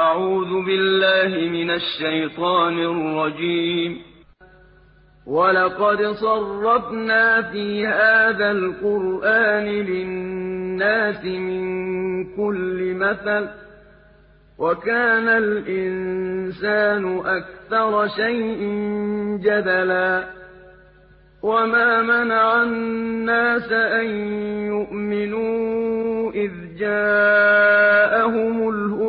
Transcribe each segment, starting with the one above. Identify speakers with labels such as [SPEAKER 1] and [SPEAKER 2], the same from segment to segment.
[SPEAKER 1] أعوذ بالله من الشيطان الرجيم. ولقد صرفنا في هذا القرآن للناس من كل مثل وكان الإنسان أكثر شيء جدلا وما منع الناس أن يؤمنوا إذ جاءهم الهدى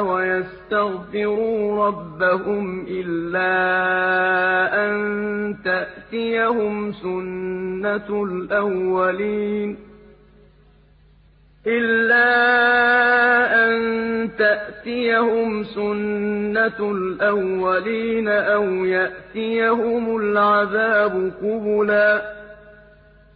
[SPEAKER 1] ويستغفروا ربهم إلا أن تأتيهم سنة الأولين إلا أن تأتيهم سنة الأولين أو يأتيهم العذاب قبلا